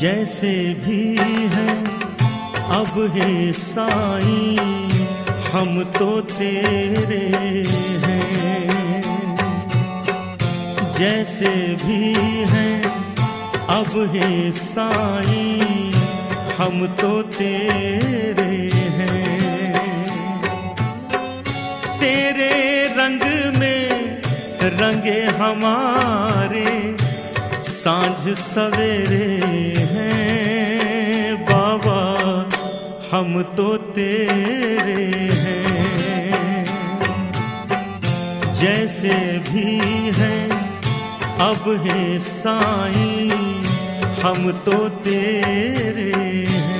जैसे भी है, अब है साई, हम तो तेरे हैं। जैसे भी है, अब है साई, हम तो तेरे हैं। तेरे रंग में रंगे हमारे साँझ सवेरे हैं, बाबा, हम तो तेरे हैं। जैसे भी हैं, अब है साई, हम तो तेरे हैं।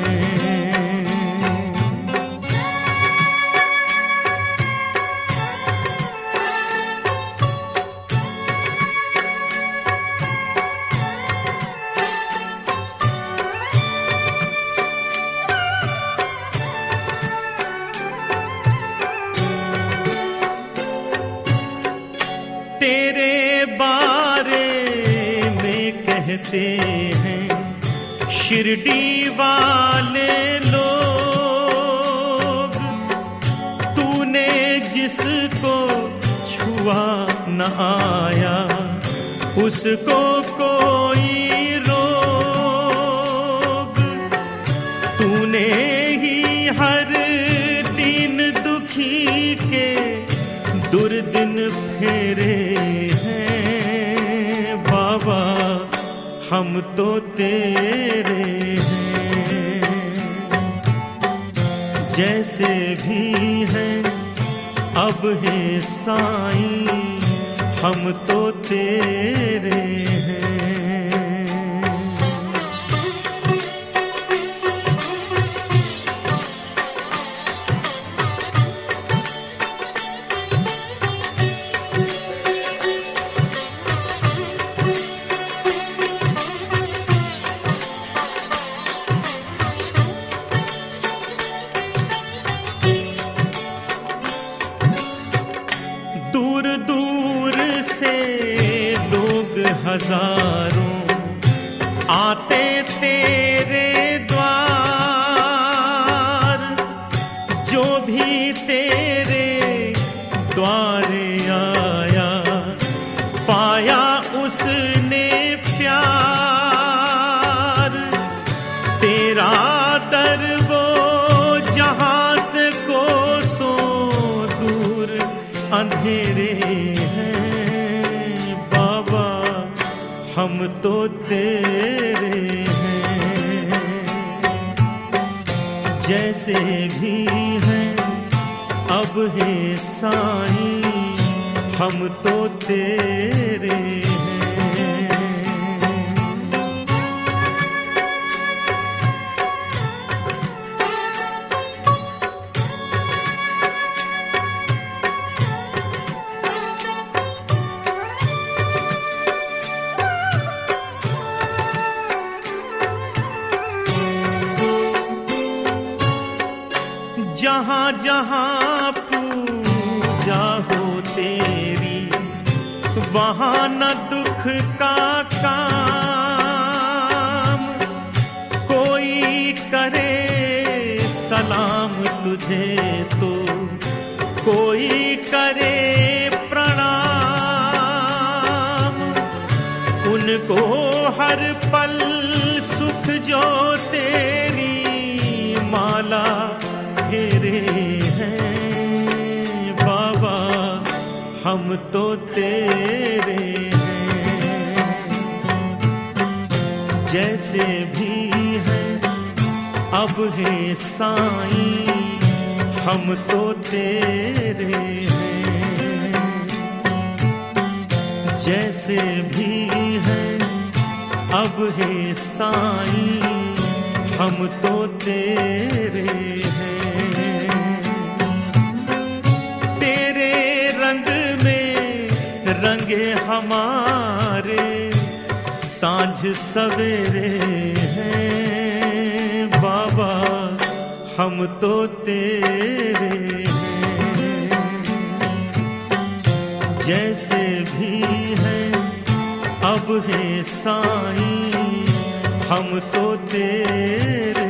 कहते हैं, शिरडी वाले लोग, तूने जिसको छुआ न आया, उसको कोई रोग। तूने ही हर दिन दुखी के दुर्दिन हम तो तेरे हैं। जैसे भी हैं अब है साई हम तो तेरे हैं हज़ारों आते तेरे द्वार, जो भी तेरे द्वार आया, पाया उसने प्यार। तेरा दर वो जहाँ से कोसों दूर, अंधेरे हैं। हम तो तेरे हैं। जैसे भी हैं अब है साईं हम तो तेरे जहाँ जहाँ पूजा हो तेरी, वहाँ न दुख का काम। कोई करे सलाम तुझे तो कोई करे प्रणाम। उनको हर पल सुख जो तेरी माला घेरे हैं, बाबा, हम तो तेरे हैं। जैसे भी हैं, अब है साई, हम तो तेरे हैं। जैसे भी हैं, अब है साई, हम तो तेरे हैं। रंगे हमारे, साँझ सवेरे हैं। बाबा, हम तो तेरे हैं। जैसे भी हैं, अब है साई, हम तो तेरे